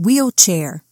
wheelchair.